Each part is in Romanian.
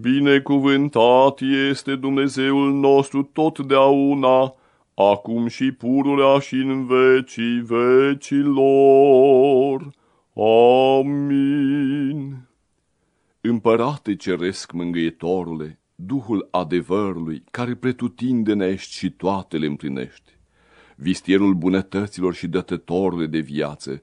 Binecuvântat este Dumnezeul nostru totdeauna, acum și pururea și în vecii vecilor. Amin. Împărate ceresc mângâietorule, Duhul adevărului, care pretutindene ești și toate le împlinești, vistierul bunătăților și dătătorule de viață,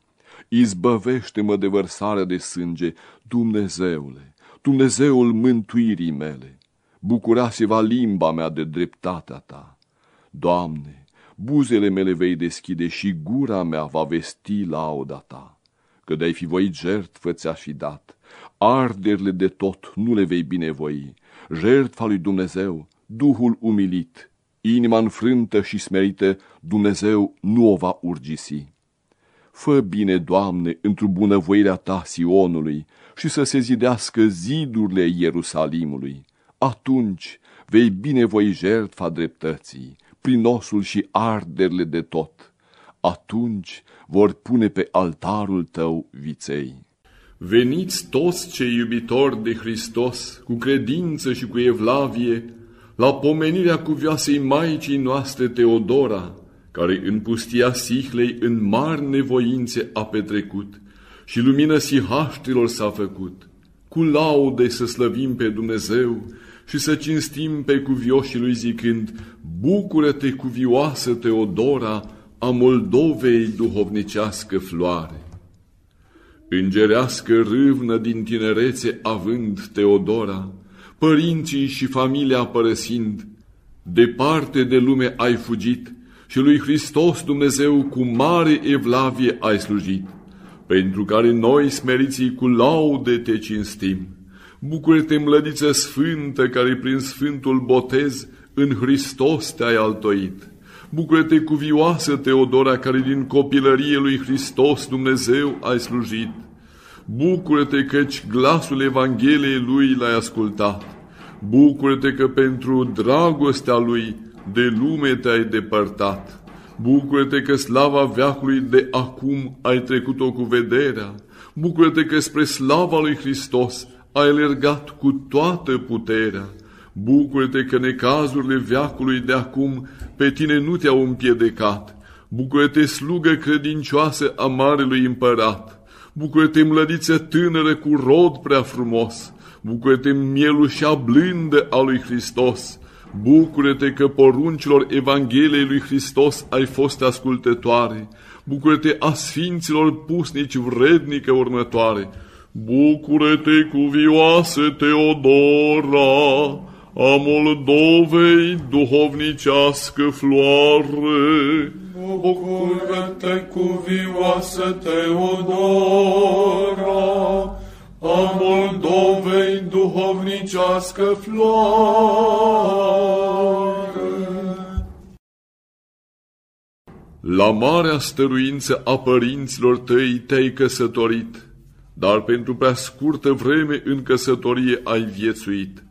izbăvește-mă de vărsarea de sânge, Dumnezeule, Dumnezeul mântuirii mele, bucura-se-va limba mea de dreptatea ta. Doamne, buzele mele vei deschide și gura mea va vesti lauda ta, că de-ai fi voit jertfă ți-aș fi dat, arderile de tot nu le vei binevoi, jertfa lui Dumnezeu, Duhul umilit, inima înfrântă și smerită, Dumnezeu nu o va urgisi. Fă bine, Doamne, într-o bunăvoirea Ta Sionului și să se zidească zidurile Ierusalimului. Atunci vei binevoi jertfa dreptății, prin osul și arderile de tot. Atunci vor pune pe altarul Tău viței. Veniți toți cei iubitori de Hristos, cu credință și cu evlavie, la pomenirea cuvioasei Maicii noastre Teodora, care în pustia Sihlei în mari nevoințe a petrecut și lumină sihaștilor s-a făcut. Cu laude să slăvim pe Dumnezeu și să cinstim pe cuvioșii lui zicând, Bucură-te, cuvioasă Teodora, a Moldovei duhovnicească floare. Îngerească râvnă din tinerețe având Teodora, părinții și familia părăsind, departe de lume ai fugit și lui Hristos Dumnezeu cu mare evlavie ai slujit, pentru care noi smeriții cu laude te cinstim. Bucură-te, mlădiță sfântă, care prin sfântul botez în Hristos te-ai altoit. Bucură-te, cuvioasă Teodora, care din copilărie lui Hristos Dumnezeu ai slujit. Bucură-te căci glasul Evangheliei lui l-ai ascultat. Bucură-te că pentru dragostea lui de lume te-ai depărtat. Bucură-te că slava veacului de acum ai trecut-o cu vederea. Bucură-te că spre slava lui Hristos ai alergat cu toată puterea. Bucură-te că necazurile veacului de acum pe tine nu te-au împiedicat. Bucură-te, slugă credincioasă a Marelui Împărat. Bucură-te, mlădiță tânără cu rod prea frumos. Bucură-te, mielușa blândă a lui Hristos. Bucură-te că poruncilor Evangheliei lui Hristos ai fost ascultătoare. Bucură-te a sfinților pusnici vrednică următoare. Bucură-te, cuvioasă Teodora, a Moldovei duhovnicească floare. Bucură-te, cuvioasă Teodora, a Moldovei duhovnicească floare. La marea stăruință a părinților tăi te-ai căsătorit, dar pentru prea scurtă vreme în căsătorie ai viețuit.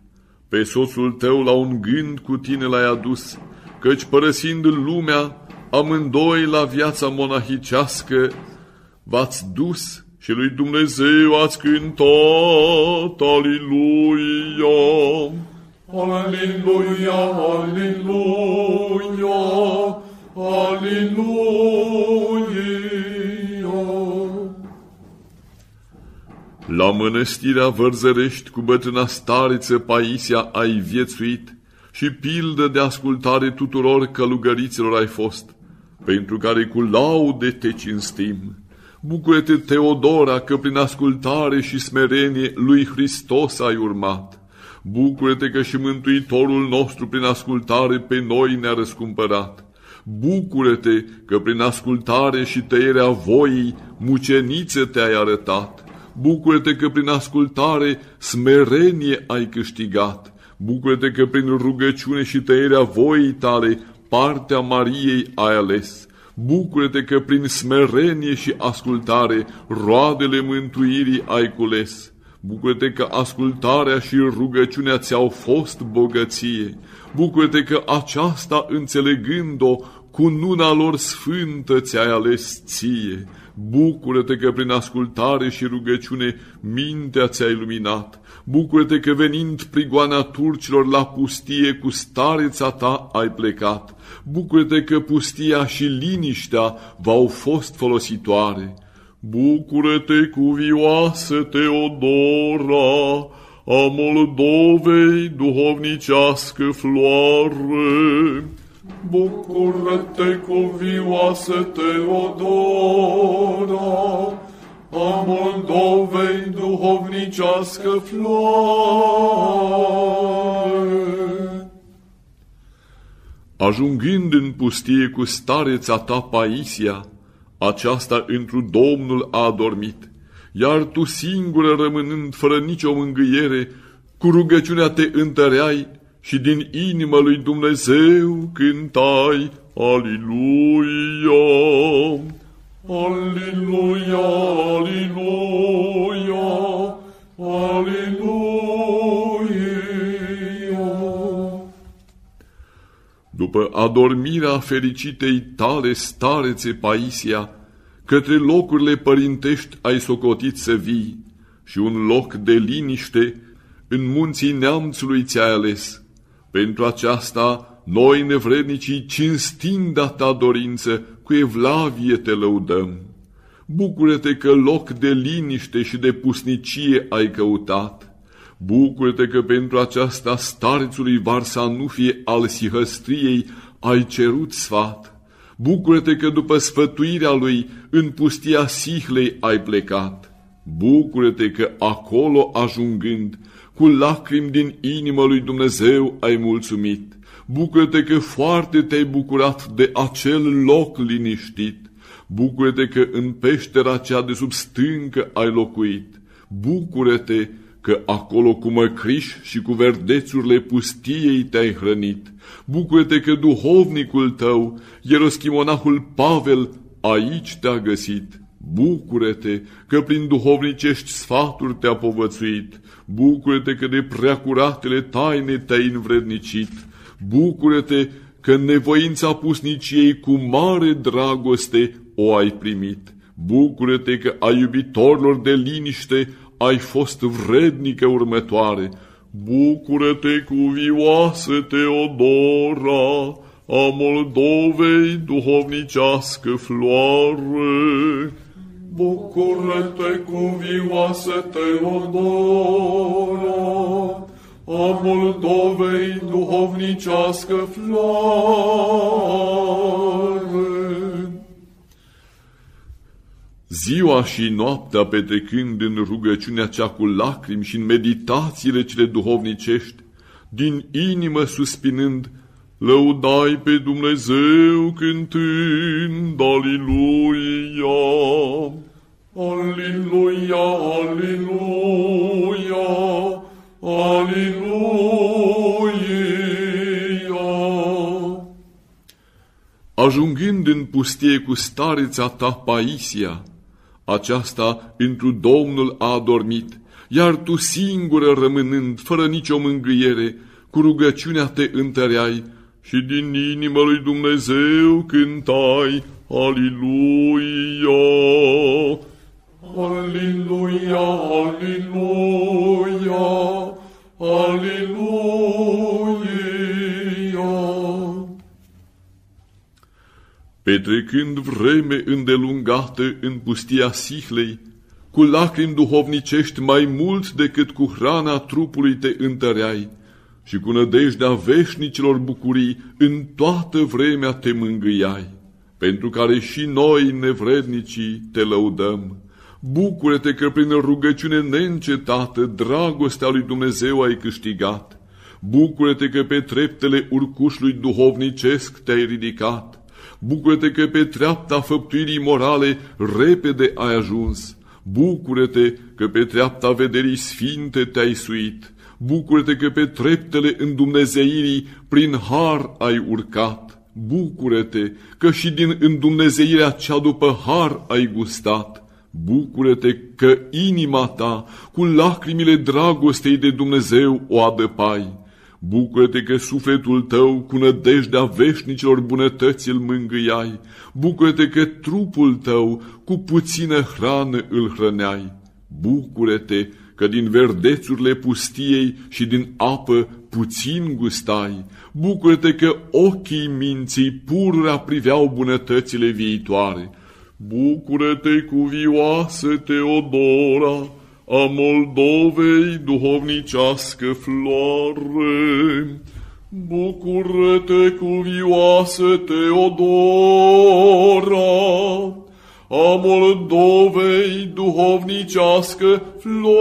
Pe soțul tău la un gând cu tine l-ai adus, căci părăsind lumea, amândoi la viața monahicească v-ați dus și lui Dumnezeu ați cântat, Aliluia! Aliluia, Aliluia, Aliluia. La mănăstirea Vărzărești cu bătrâna stareță Paisia ai viețuit și pildă de ascultare tuturor călugăriților ai fost, pentru care cu laude te cinstim. Bucură-te, Teodora, că prin ascultare și smerenie lui Hristos ai urmat. Bucură-te că și Mântuitorul nostru prin ascultare pe noi ne-a răscumpărat. Bucură-te că prin ascultare și tăierea voii muceniță te-ai arătat. Bucură-te că prin ascultare smerenie ai câștigat. Bucură-te că prin rugăciune și tăierea voii tale partea Mariei ai ales. Bucură-te că prin smerenie și ascultare roadele mântuirii ai cules. Bucură-te că ascultarea și rugăciunea ți-au fost bogăție. Bucură-te că aceasta, înțelegând-o, cu nuna lor sfântă ți-ai ales ție. Bucură-te că prin ascultare și rugăciune mintea ți-ai luminat. Bucură-te că venind prigoana turcilor la pustie cu stareța ta ai plecat. Bucură-te că pustia și liniștea v-au fost folositoare. Bucură-te, cuvioasă Teodora, a Moldovei duhovnicească floare. Bucură-te, cuvioasă Teodora, a Moldovei duhovnicească floare. Ajungând în pustie cu stareța ta Paisia, aceasta întru Domnul a adormit, iar tu singură rămânând fără nicio mângâiere, cu rugăciunea te întăreai și din inimă lui Dumnezeu cântai, Aliluia! Aliluia, Aliluia, Aliluia. După adormirea fericitei tale starețe Paisia, către locurile părintești ai socotit să vii și un loc de liniște în munții neamțului ți-ai ales. Pentru aceasta, noi nevrednicii, cinstind a ta dorință, cu evlavie te lăudăm. Bucură-te că loc de liniște și de pusnicie ai căutat. Bucură-te că pentru aceasta starețului Varsa nu fie al sihăstriei ai cerut sfat. Bucură-te că după sfătuirea lui în pustia Sihlei ai plecat. Bucură-te că acolo ajungând, cu lacrimi din inimă lui Dumnezeu ai mulțumit. Bucură-te că foarte te-ai bucurat de acel loc liniștit. Bucură-te că în peștera cea de sub stâncă ai locuit. Bucură-te că acolo cu măcriș și cu verdețurile pustiei te-ai hrănit. Bucură-te că duhovnicul tău, ieroschimonahul Pavel, aici te-a găsit. Bucură-te că prin duhovnicești sfaturi te-a povățuit. Bucură-te că de preacuratele taine te-ai învrednicit. Bucură-te că nevoința pusniciei cu mare dragoste o ai primit. Bucură-te că a iubitorilor de liniște ai fost vrednică următoare. Bucură-te cu vioasă Teodora, a Moldovei duhovnicească floare. Bucură-te cu vioasă Teodora, a Moldovei duhovnicească floare. Ziua și noaptea petrecând în rugăciunea cea cu lacrimi și în meditațiile cele duhovnicești, din inimă suspinând, lăudai pe Dumnezeu cântând, Aliluia! Aliluia, aliluia, aliluia. Ajungând în pustie cu stareța ta Paisia, aceasta întru Domnul a adormit, iar tu singură rămânând, fără nicio mângâiere, cu rugăciunea te întăreai și din inima lui Dumnezeu cântai, Aliluia! Aleluia, aleluia, aleluia. Petrecând vreme îndelungată în pustia Sihlei, cu lacrimi duhovnicești mai mult decât cu hrana trupului te întăreai și cu nădejdea veșnicilor bucurii în toată vremea te mângâiai, pentru care și noi, nevrednicii, te lăudăm. Bucură-te că prin rugăciune neîncetată dragostea lui Dumnezeu ai câștigat. Bucură-te că pe treptele urcușului duhovnicesc te-ai ridicat. Bucură-te că pe treapta făptuirii morale repede ai ajuns. Bucură-te că pe treapta vederii sfinte te-ai suit. Bucură-te că pe treptele îndumnezeirii prin har ai urcat. Bucură-te că și din îndumnezeirea cea după har ai gustat. Bucură-te că inima ta, cu lacrimile dragostei de Dumnezeu, o adăpai. Bucură-te că sufletul tău, cu nădejdea veșnicilor bunătăți, îl mângâiai. Bucură-te că trupul tău, cu puțină hrană, îl hrăneai. Bucură-te că din verdețurile pustiei și din apă puțin gustai. Bucură-te că ochii minții purura priveau bunătățile viitoare. Bucură-te cu vioasă Teodora, a Moldovei duhovnicească floare. Bucură-te cu vioasă Teodora, a Moldovei duhovnicească floare.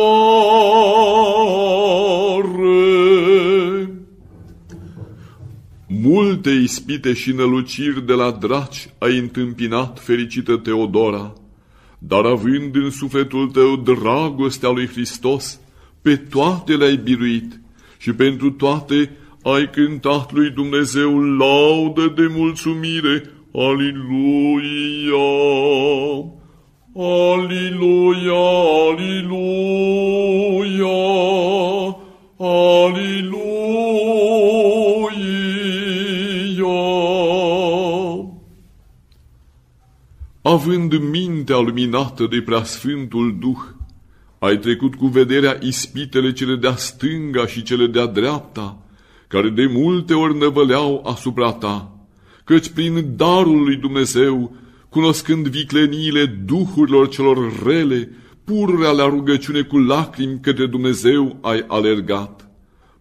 Multe ispite și năluciri de la draci ai întâmpinat, fericită Teodora, dar având în sufletul tău dragostea lui Hristos, pe toate le-ai biruit și pentru toate ai cântat lui Dumnezeu laudă de mulțumire. Aliluia! Aliluia! Aliluia! Aliluia! Având mintea luminată de preasfântul Duh, ai trecut cu vederea ispitele cele de-a stânga și cele de-a dreapta, care de multe ori năvăleau asupra ta, căci prin darul lui Dumnezeu, cunoscând vicleniile duhurilor celor rele, pururea la rugăciune cu lacrimi către Dumnezeu ai alergat,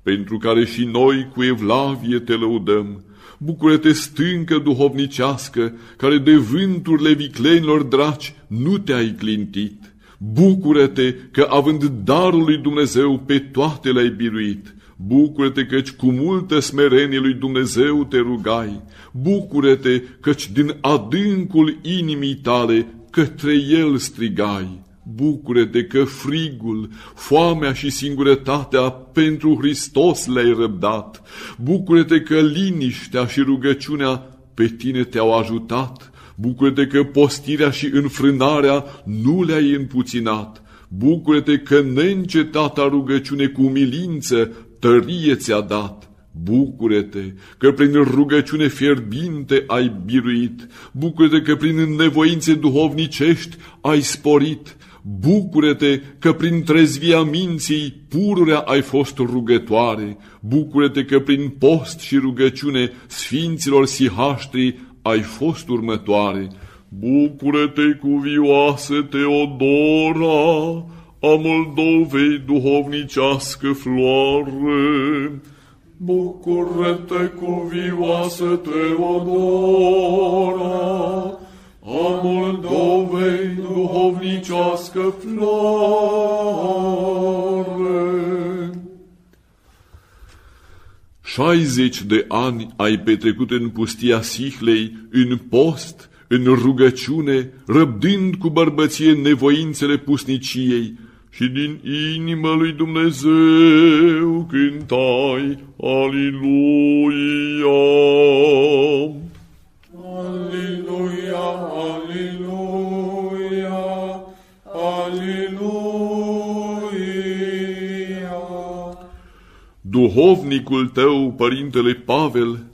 pentru care și noi cu evlavie te lăudăm. Bucură-te stâncă duhovnicească, care de vânturile viclenilor draci nu te-ai clintit. Bucură-te că, având darul lui Dumnezeu, pe toate le-ai biruit. Bucură-te căci cu multă smerenie lui Dumnezeu te rugai. Bucură-te căci din adâncul inimii tale către El strigai. Bucură-te că frigul, foamea și singurătatea pentru Hristos le-ai răbdat. Bucură-te că liniștea și rugăciunea pe tine te-au ajutat. Bucură-te că postirea și înfrânarea nu le-ai împuținat. Bucură-te că neîncetata rugăciune cu umilință tărie ți-a dat. Bucură-te că prin rugăciune fierbinte ai biruit. Bucură-te că prin nevoințe duhovnicești ai sporit. Bucură-te că prin trezvia minții pururea ai fost rugătoare. Bucură-te că prin post și rugăciune sfinților sihaștri ai fost următoare. Bucură-te cu vioasă Teodora, a Moldovei duhovnicească floare. Bucură-te cu vioasă Teodora, a Moldovei duhovnicească floare. 60 de ani ai petrecut în pustia Sihlei, în post, în rugăciune, răbdând cu bărbăție nevoințele pusniciei și din inima lui Dumnezeu cântai Aliluia. Aleluia, aleluia, aleluia. Duhovnicul tău, părintele Pavel,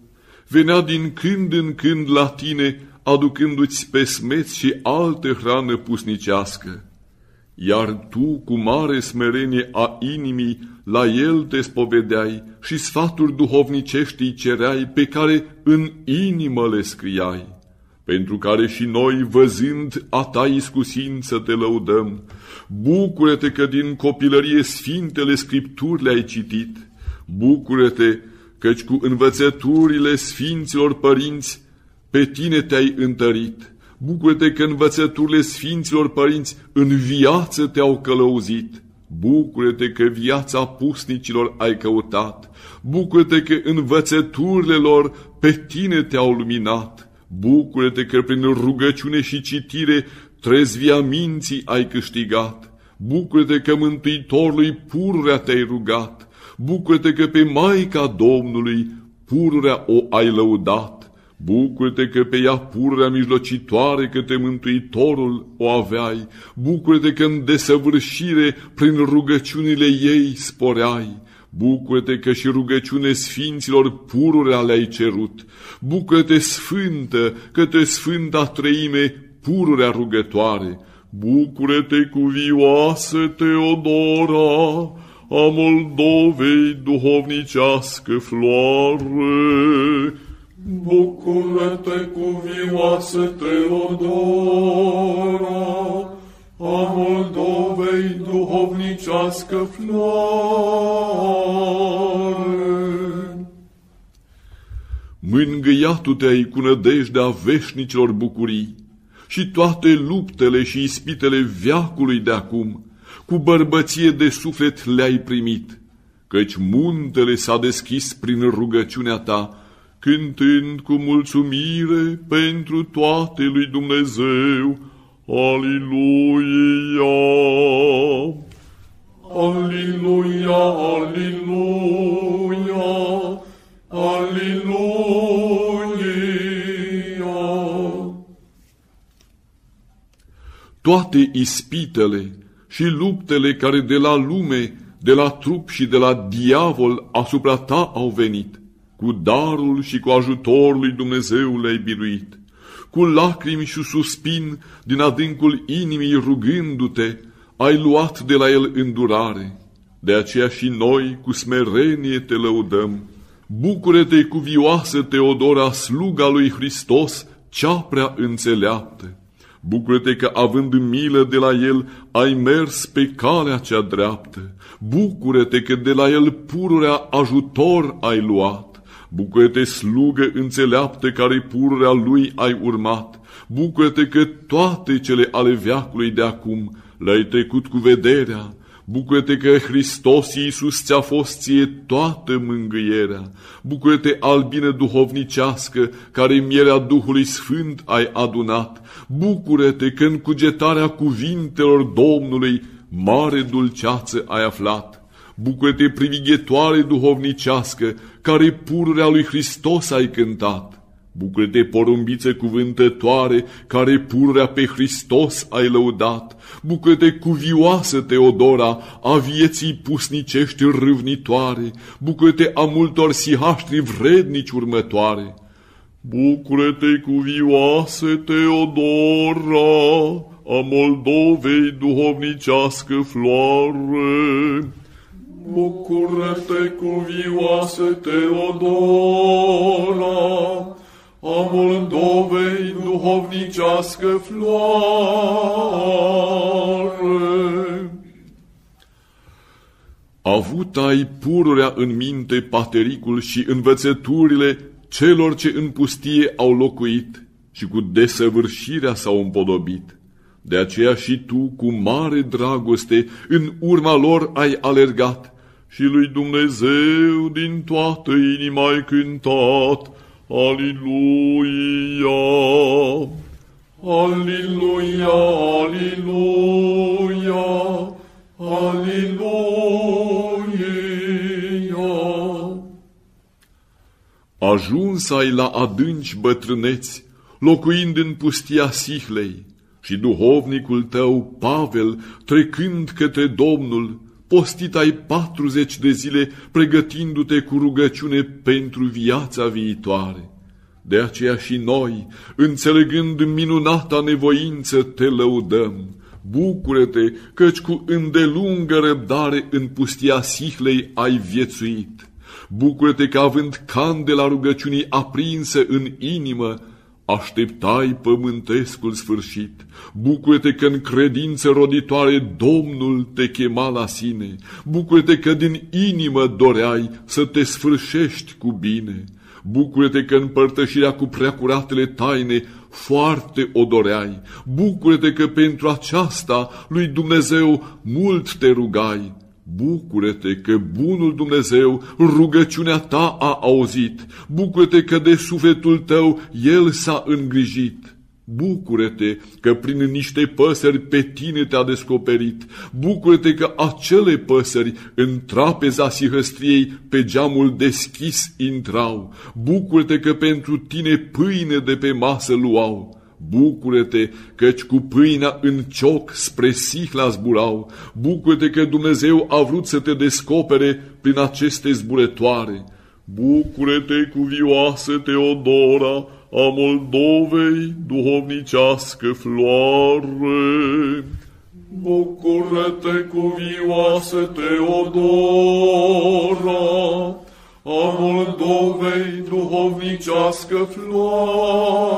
venea din când în când la tine, aducându-ți pe smeți și alte hrană pusnicească. Iar tu, cu mare smerenie a inimii, la el te spovedeai și sfaturi duhovnicești îi cereai pe care în inimă le scriai, pentru care și noi, văzând a ta iscusință, te lăudăm. Bucură-te că din copilărie sfintele scripturi le-ai citit. Bucură-te căci cu învățăturile sfinților părinți pe tine te-ai întărit. Bucură-te că învățăturile Sfinților Părinți în viață te-au călăuzit. Bucură-te că viața pusnicilor ai căutat. Bucură-te că învățăturile lor pe tine te-au luminat. Bucură-te că prin rugăciune și citire trezvia minții ai câștigat. Bucură-te că Mântuitorului pururea te-ai rugat. Bucură-te că pe Maica Domnului pururea o ai lăudat. Bucură-te că pe ea pururea mijlocitoare către Mântuitorul o aveai. Bucură-te că în desăvârșire prin rugăciunile ei sporeai. Bucură-te că și rugăciune sfinților pururea le-ai cerut. Bucură-te sfântă, către sfânta treime pururea rugătoare. Bucură-te cu vioasă Teodora, a Moldovei duhovnicească floare. Bucură-te cu vioasă Teodora, a Moldovei duhovnicească floare. Mângâiatul te-ai cu nădejdea veșnicilor bucurii și toate luptele și ispitele veacului de acum, cu bărbăție de suflet le-ai primit, căci muntele s-a deschis prin rugăciunea ta, cântând cu mulțumire pentru toate lui Dumnezeu. Aliluia! Aliluia, aliluia, aliluia. Toate ispitele și luptele care de la lume, de la trup și de la diavol asupra ta au venit, cu darul și cu ajutorul lui Dumnezeu le-ai biruit. Cu lacrimi și suspin din adâncul inimii rugându-te, ai luat de la el îndurare. De aceea și noi cu smerenie te lăudăm. Bucură-te cuvioasă Teodora, sluga lui Hristos, cea prea înțeleaptă. Bucură-te că, având milă de la el, ai mers pe calea cea dreaptă. Bucură-te că de la el pururea ajutor ai luat. Bucură-te, slugă înțeleaptă, care pururea lui ai urmat. Bucură-te că toate cele ale veacului de acum le-ai trecut cu vederea. Bucură-te că Hristos Iisus ți-a fost ție toată mângâierea. Bucură-te, albină duhovnicească, care mierea Duhului Sfânt ai adunat. Bucură-te că în cugetarea cuvintelor Domnului mare dulceață ai aflat. Bucură-te, privighetoare duhovnicească, care pururea lui Hristos ai cântat. Bucură-te, porumbiță cuvântătoare, care pururea pe Hristos ai lăudat. Bucură-te, cuvioasă Teodora, a vieții pusnicești râvnitoare. Bucură-te, a multor sihaștri vrednici următoare. Bucură-te, cuvioasă Teodora, a Moldovei duhovnicească floare. Bucură-te, cuvioasă Teodora, a Moldovei duhovnicească floare. Avut ai pururea în minte patericul și învățăturile celor ce în pustie au locuit și cu desăvârșirea s-au împodobit. De aceea și tu, cu mare dragoste, în urma lor ai alergat și lui Dumnezeu din toată inima ai cântat, Aliluia! Aliluia, aliluia, aliluia. Ajuns ai la adânci bătrâneți, locuind în pustia Sihlei, și duhovnicul tău, Pavel, trecând către Domnul, postit ai patruzeci de zile pregătindu-te cu rugăciune pentru viața viitoare. De aceea și noi, înțelegând minunata nevoință, te lăudăm. Bucură-te, căci cu îndelungă răbdare în pustia Sihlei ai viețuit. Bucură-te că având candela rugăciunii aprinsă în inimă, Așteptai pământescul sfârșit, bucură-te că în credință roditoare Domnul te chema la sine, bucură-te că din inimă doreai să te sfârșești cu bine, bucură-te că în părtășirea cu preacuratele taine foarte o doreai, bucură-te că pentru aceasta lui Dumnezeu mult te rugai, Bucură-te că bunul Dumnezeu rugăciunea ta a auzit. Bucură-te că de sufletul tău El s-a îngrijit. Bucură-te că prin niște păsări pe tine te-a descoperit. Bucură-te că acele păsări în trapeza sihăstriei pe geamul deschis intrau. Bucură-te că pentru tine pâine de pe masă luau. Bucură-te, căci cu pâinea în cioc spre Sihla zburau. Bucură-te că Dumnezeu a vrut să te descopere prin aceste zburătoare. Bucură-te, cuvioasă Teodora, a Moldovei, duhovnicească floare. Bucură-te, cuvioasă Teodora, a Moldovei duhovnicească floare.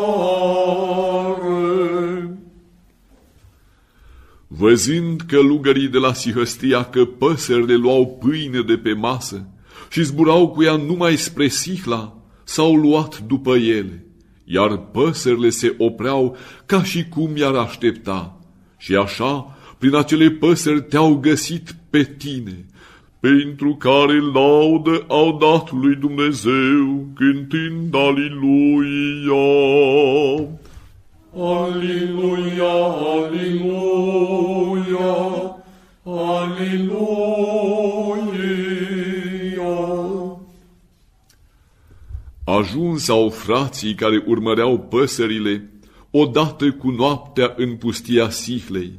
Văzând călugării de la Sihăstia că păsările luau pâine de pe masă și zburau cu ea numai spre Sihla, s-au luat după ele, iar păsările se opreau ca și cum i-ar aștepta. Și așa, prin acele păsări te-au găsit pe tine, pentru care laudă au dat lui Dumnezeu, cântând Aliluia. Aliluia, aliluia, aliluia. Ajuns au frații care urmăreau păsările, odată cu noaptea în pustia Sihlei,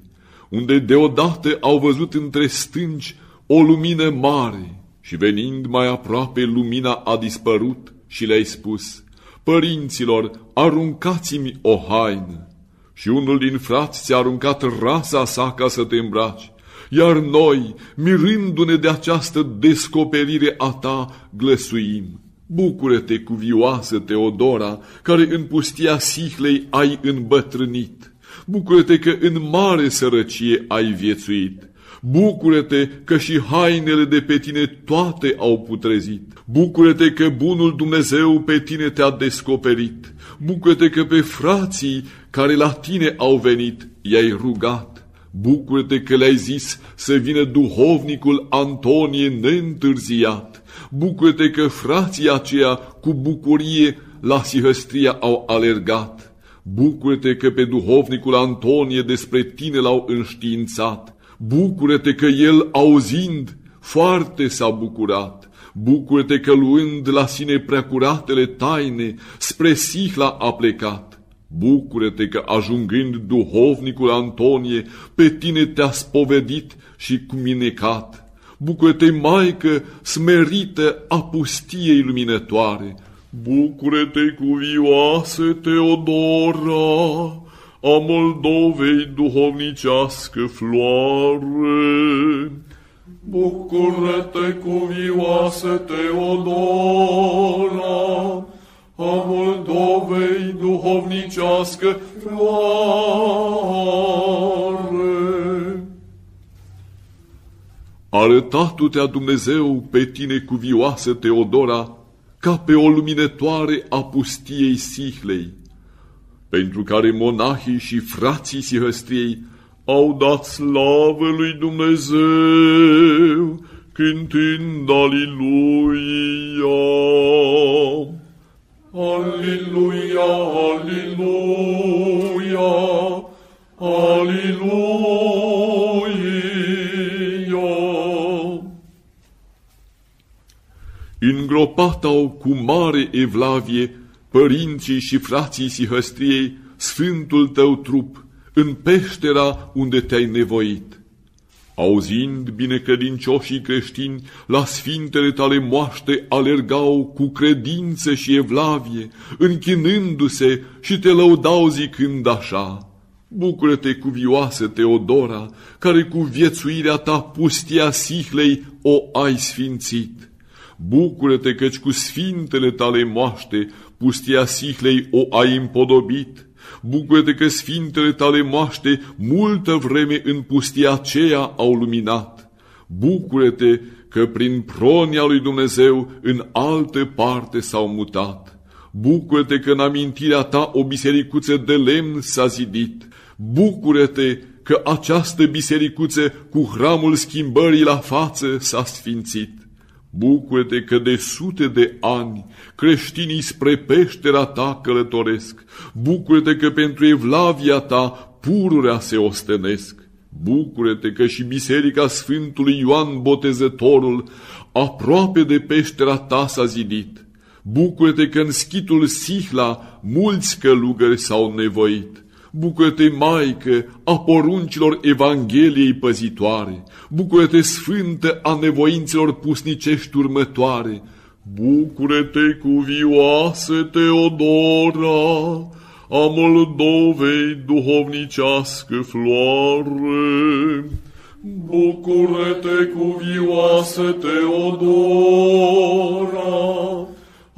unde deodată au văzut între stânci o lumină mare și venind mai aproape lumina a dispărut și le-ai spus, Părinților, aruncați-mi o haină. Și unul din frați ți-a aruncat rasa sa ca să te îmbraci, iar noi, mirându-ne de această descoperire a ta, glăsuim. Bucură-te, cuvioasă Teodora, care în pustia Sihlei ai îmbătrânit. Bucură-te că în mare sărăcie ai viețuit. Bucură-te că și hainele de pe tine toate au putrezit. Bucură-te că bunul Dumnezeu pe tine te-a descoperit. Bucură-te că pe frații care la tine au venit i-ai rugat. Bucură-te că le-ai zis să vină duhovnicul Antonie neîntârziat. Bucură-te că frații aceia cu bucurie la Sihăstria au alergat. Bucură-te că pe duhovnicul Antonie despre tine l-au înștiințat. Bucură-te că el, auzind, foarte s-a bucurat. Bucură-te că luând la sine preacuratele taine, spre Sihla a plecat. Bucură-te că ajungând duhovnicul Antonie, pe tine te-a spovedit și cuminecat. Bucură-te, Maică, smerită a pustiei luminătoare. Bucură-te, cuvioasă Teodora, a Moldovei duhovnicească floare. Bucură-te, cuvioasă Teodora, a Moldovei duhovnicească floare. Arătatu-te-a Dumnezeu pe tine cuvioasă Teodora, ca pe o luminătoare a pustiei Sihlei, pentru care monahii și frații Sihăstriei au dat slavă lui Dumnezeu, cântând Aliluia. Aliluia, Aliluia, Aliluia. Îngropat au cu mare evlavie părinții și frații Sihăstriei sfântul tău trup în peștera unde te-ai nevoit. Auzind binecredincioșii creștini, la sfintele tale moaște alergau cu credință și evlavie, închinându-se și te lăudau zicând așa, Bucură-te, cuvioasă Teodora, care cu viețuirea ta pustia Sihlei o ai sfințit. Bucură-te căci cu sfintele tale moaște pustia Sihlei o ai împodobit. Bucură-te că sfintele tale moaște multă vreme în pustia aceea au luminat. Bucură-te că prin pronia lui Dumnezeu în altă parte s-au mutat. Bucură-te că în amintirea ta o bisericuță de lemn s-a zidit. Bucură-te că această bisericuță cu hramul schimbării la față s-a sfințit. Bucură-te că de sute de ani creștinii spre peștera ta călătoresc. Bucură-te că pentru evlavia ta pururea se ostenesc. Bucură-te că și biserica Sfântului Ioan Botezătorul aproape de peștera ta s-a zidit. Bucură-te că în schitul Sihla mulți călugări s-au nevoit. Bucură-te, Maică, a poruncilor Evangheliei păzitoare, bucură-te, Sfântă a nevoințelor pusnicești următoare, bucură-te, cuvioasă Teodora, a Moldovei duhovnicească floare. Bucură-te, cuvioasă Teodora,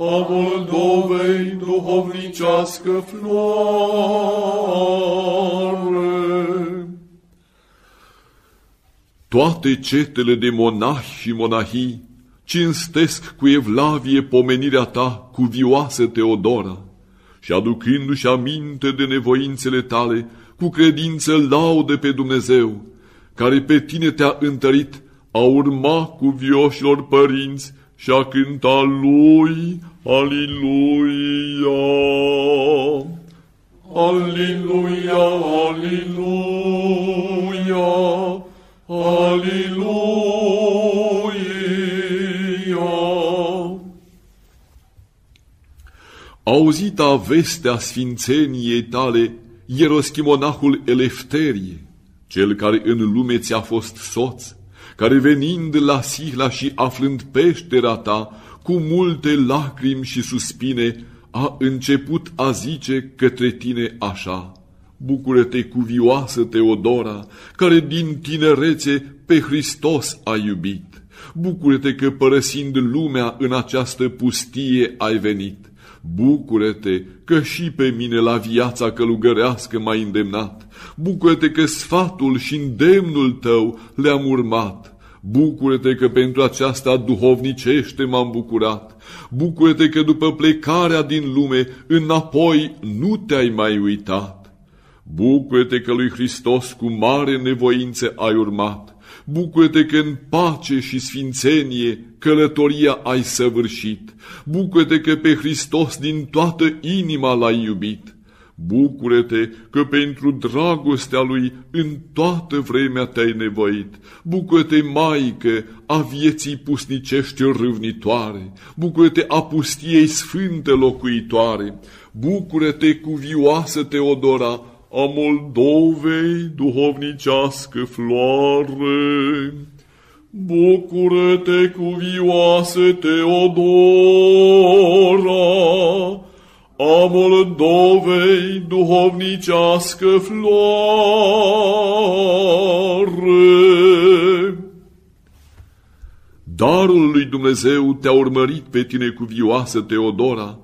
a Moldovei duhovnicească floare. Toate cetele de monahi și monahii cinstesc cu evlavie pomenirea ta cuvioasă Teodora și aducându-și aminte de nevoințele tale, cu credință laude pe Dumnezeu, care pe tine te-a întărit, a urma cu vioșilor părinți și a cânta lui, Aliluia. Aliluia, Aliluia, Aliluia. Auzita vestea sfințeniei tale, ieroschimonahul Elefterie, cel care în lume ți-a fost soț, care venind la Sihla și aflând peștera ta, cu multe lacrimi și suspine, a început a zice către tine așa, Bucură-te cuvioasă Teodora, care din tinerețe pe Hristos a iubit. Bucură-te că părăsind lumea în această pustie ai venit. Bucură-te că și pe mine la viața călugărească m-ai îndemnat. Bucură-te că sfatul și îndemnul tău le-am urmat. Bucură-te că pentru aceasta duhovnicește m-am bucurat. Bucură-te că după plecarea din lume, înapoi nu te-ai mai uitat. Bucură-te că lui Hristos cu mare nevoință ai urmat. Bucură-te că în pace și sfințenie călătoria ai săvârșit. Bucură-te că pe Hristos din toată inima l-ai iubit. Bucură-te că pentru dragostea lui în toată vremea te-ai nevoit. Bucură-te, Maică, a vieții pusnicești râvnitoare. Bucură-te a pustiei sfânte locuitoare. Bucură-te, cuvioasă Teodora, a Moldovei duhovnicească floare. Bucură-te, cuvioasă Teodora, a Moldovei duhovnicească floare. Darul lui Dumnezeu te-a urmărit pe tine cu vioasă Teodora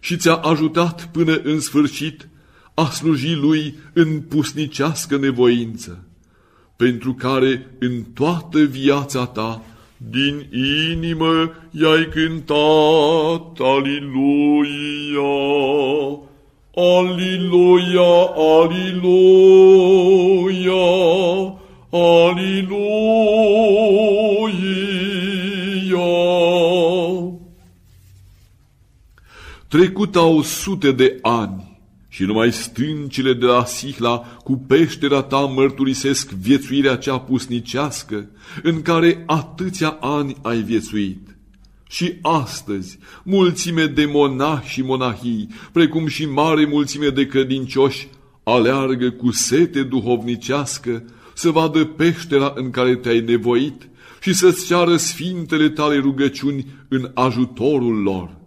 și ți-a ajutat până în sfârșit a sluji lui în pusnicească nevoință, pentru care în toată viața ta din inimă i-ai cântat, Aliluia, Aliluia, Aliluia, Aliluia. Trecut au sute de ani și numai stâncile de la Sihla cu peștera ta mărturisesc viețuirea cea pusnicească în care atâția ani ai viețuit. Și astăzi, mulțime de monahi și monahii, precum și mare mulțime de credincioși, aleargă cu sete duhovnicească să vadă peștera în care te-ai nevoit și să-ți ceară sfintele tale rugăciuni în ajutorul lor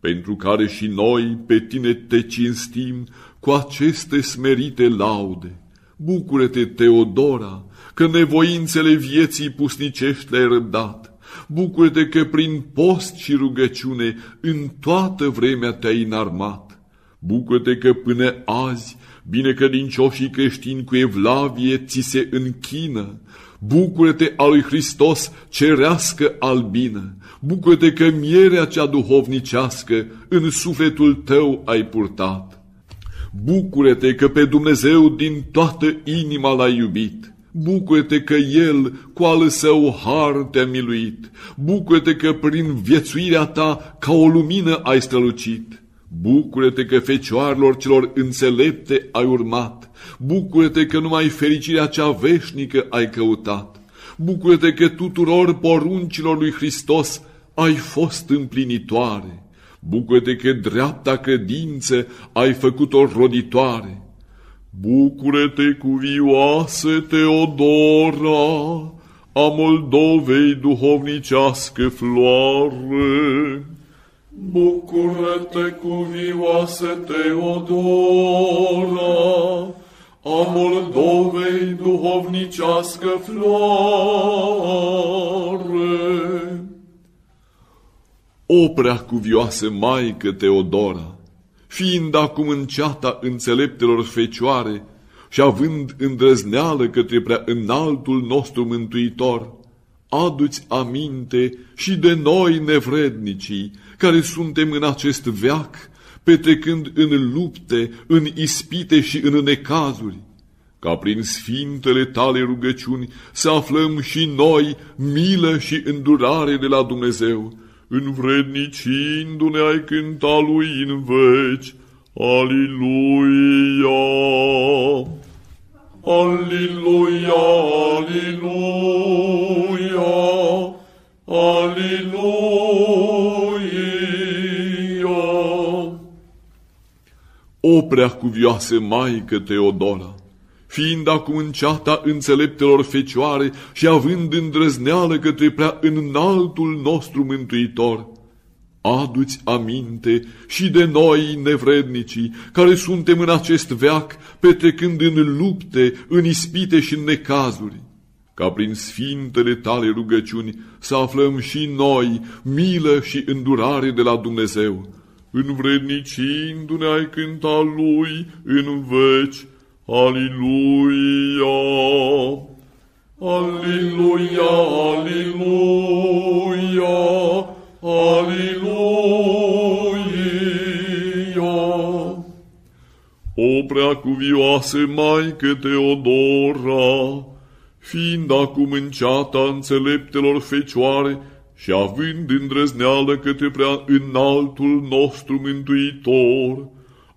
pentru care și noi pe tine te cinstim cu aceste smerite laude. Bucură-te, Teodora, că nevoințele vieții pusnicești le-ai răbdat. Bucură-te că prin post și rugăciune în toată vremea te-ai înarmat. Bucură-te că până azi binecădincioșii creștini cu evlavie ți se închină. Bucură-te a lui Hristos cerească albină. Bucură-te că mierea cea duhovnicească în sufletul tău ai purtat. Bucură-te că pe Dumnezeu din toată inima l-ai iubit. Bucură-te că El cu al său har te-a miluit. Bucură-te că prin viețuirea ta ca o lumină ai strălucit. Bucură-te că fecioarelor celor înțelepte ai urmat. Bucură-te că numai fericirea cea veșnică ai căutat. Bucură-te că tuturor poruncilor lui Hristos ai fost împlinitoare. Bucură-te că dreapta credință ai făcut-o roditoare. Bucură-te vioasă Teodora, a Moldovei duhovnicească floare. Bucură-te vioasă Teodora, a Moldovei duhovnicească floare. O prea cuvioasă Maică Teodora, fiind acum în ceata înțeleptelor fecioare și având îndrăzneală către prea înaltul nostru mântuitor, aduți aminte și de noi nevrednicii, care suntem în acest veac, petrecând în lupte, în ispite și în necazuri, ca prin sfintele tale rugăciuni să aflăm și noi milă și îndurare de la Dumnezeu, învrednicindu-ne ai cânta lui în veci. Aliluia! Aliluia, aliluia, aliluia. O preacuvioasă Maică Teodora, fiind acum în ceata înțeleptelor fecioare și având îndrăzneală către prea înaltul nostru mântuitor, aduți aminte și de noi nevrednicii, care suntem în acest veac petrecând în lupte, în ispite și în necazuri, ca prin sfintele tale rugăciuni să aflăm și noi milă și îndurare de la Dumnezeu, învrednicindu-ne ai cânta Lui în veci. Aliluia! Aliluia, aliluia, aliluia. O preacuvioase Maică Teodora, fiind acum în ceata înțeleptelor fecioare și având îndrăzneală către prea înaltul nostru mântuitor,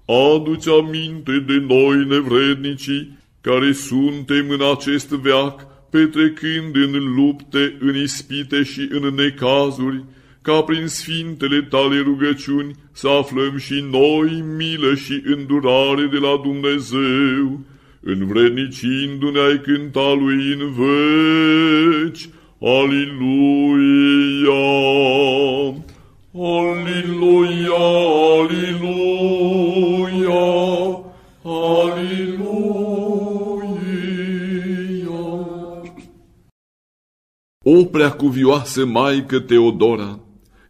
aduți aminte de noi nevrednicii, care suntem în acest veac, petrecând în lupte, în ispite și în necazuri, ca prin sfintele tale rugăciuni să aflăm și noi milă și îndurare de la Dumnezeu, învrednicindu-ne ai cânta lui în veci. Aliluia! Aliluia! Aliluia! Aliluia! O preacuvioasă Maică Teodora,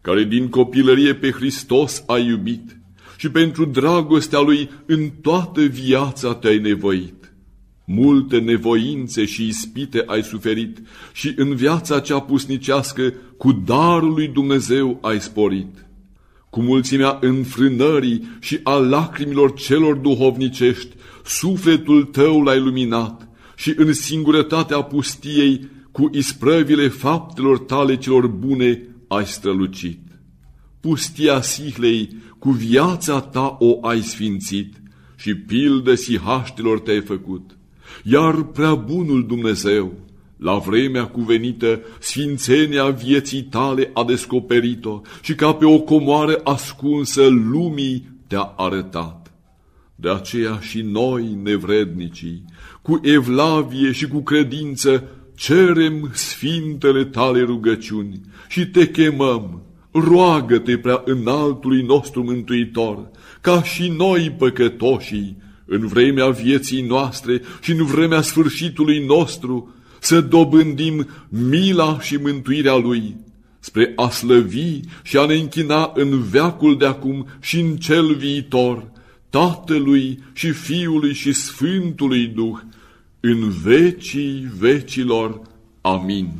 care din copilărie pe Hristos a iubit și pentru dragostea Lui în toată viața te-ai nevoit. Multe nevoințe și ispite ai suferit și în viața cea pusnicească cu darul lui Dumnezeu ai sporit. Cu mulțimea înfrânării și a lacrimilor celor duhovnicești, sufletul tău l-ai luminat și în singurătatea pustiei, cu isprăvile faptelor tale celor bune, ai strălucit. Pustia Sihlei, cu viața ta o ai sfințit și pildă sihaștilor te-ai făcut iar prea bunul Dumnezeu, la vremea cuvenită, sfințenia vieții tale a descoperit-o și ca pe o comoară ascunsă lumii te-a arătat. De aceea și noi, nevrednicii, cu evlavie și cu credință, cerem sfintele tale rugăciuni și te chemăm, roagă-te prea înaltului nostru mântuitor, ca și noi păcătoșii, în vremea vieții noastre și în vremea sfârșitului nostru, să dobândim mila și mântuirea Lui, spre a slăvi și a ne închina în veacul de acum și în cel viitor, Tatălui și Fiului și Sfântului Duh, în vecii vecilor. Amin.